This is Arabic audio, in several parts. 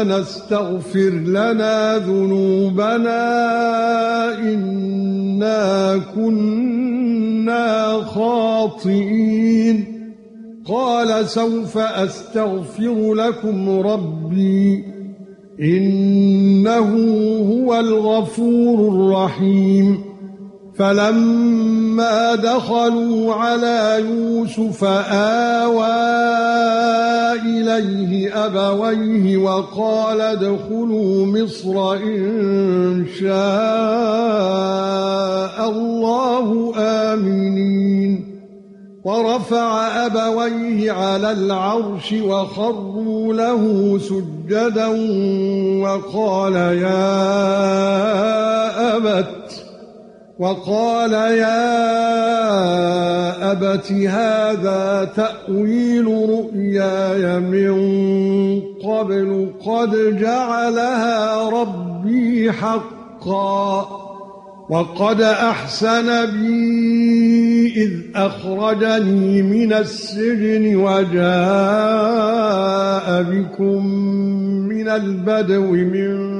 أَبَانَا اسْتَغْفِرْ لَنَا ذُنُوبَنَا إِنَّا كُنَّا خَاطِئِينَ. قَالَ سَوْفَ أَسْتَغْفِرُ لَكُمْ رَبِّي إِنَّهُ هُوَ الْغَفُورُ الرَّحِيمُ. فَلَمَّا دَخَلُوا عَلَى يُوسُفَ آوَى إِلَيْهِ أَبَوَيْهِ وَقَالَ ادْخُلُوا مِصْرَ إِن شَاءَ اللَّهُ آمِنِينَ. وَرَفَعَ أَبَوَيْهِ عَلَى الْعَرْشِ وَخَرُّوا لَهُ سُجَّدًا وَقَالَ يَا أَبَتِ وَقَالَ يَا أَبَتِ هَذَا تَأْوِيلُ رُؤْيَايَ مِن قَبْلُ قَدْ جَعَلَهَا رَبِّي حَقًّا وَقَدْ أَحْسَنَ بِي إِذْ أَخْرَجَنِي مِنَ السِّجْنِ وَجَاءَ بِكُم مِّنَ الْبَدْوِ مِن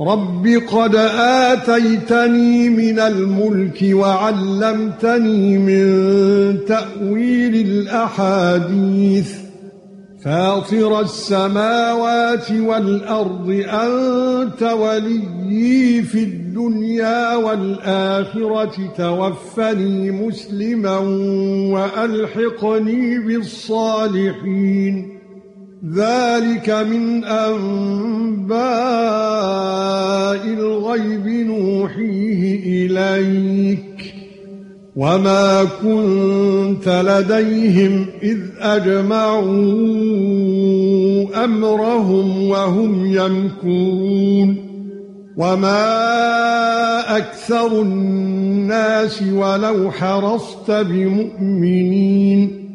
رَبِّ قَدْ آتَيْتَنِي مِنَ الْمُلْكِ وَعَلَّمْتَنِي مِنْ تَأْوِيلِ الْأَحَادِيثِ فَاطِرَ السَّمَاوَاتِ وَالْأَرْضِ أَنْتَ وَلِيِّي فِي الدُّنْيَا وَالْآخِرَةِ تَوَفَّنِي مُسْلِمًا وَأَلْحِقْنِي بِالصَّالِحِينَ ذَلِكَ مِنْ أَنْبَاءِ الْغَيْبِ نُوحِيهِ إِلَيْكَ وَمَا كُنْتَ لَدَيْهِمْ إِذْ أَجْمَعُوا أَمْرَهُمْ وَهُمْ يَمْكُرُونَ وَمَا أَكْثَرُ النَّاسِ وَلَوْ حَرَصْتَ بِمُؤْمِنِينَ